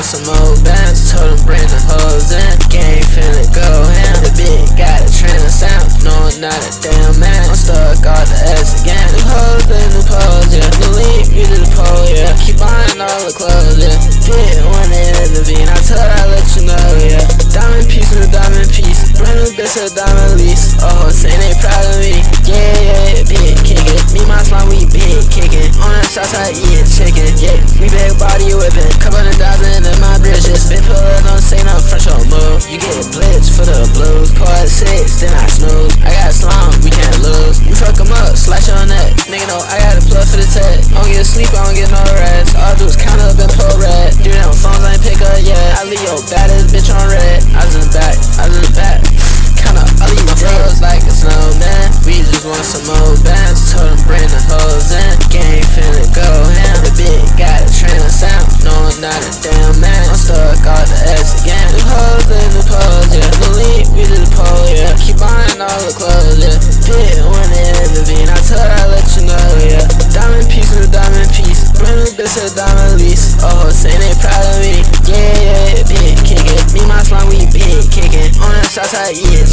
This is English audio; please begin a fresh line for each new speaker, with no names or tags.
want some more bands. Told him bring the hoes in. Game finna go ham. The big got a trans sound. No, I'm not a damn man. I'm stuck off the S again. The hoes in the pose, yeah. The lead me to the pole, yeah. Keep buying all the clothes, yeah. Did one in the bean. I told I let you know, yeah. Diamond piece and a diamond piece. Brand new bitch a diamond lease. Oh, say they proud of me. Yeah, yeah, big kickin'. Me, my slime, we big kickin'. On the south side, eating for the tech. I don't get sleep, I don't get no rest. All I do is count up and pull red. Do them phones, I ain't pick up yet. I leave your baddest bitch on red. I was in the back, I was in the back. Kinda, I leave my flows like a snowman. We just want some more bands. Told them bring the hoes in. Game finna go ham. The big got a trans sound. No, I'm not a damn man. I'm stuck off the 傻在一夜。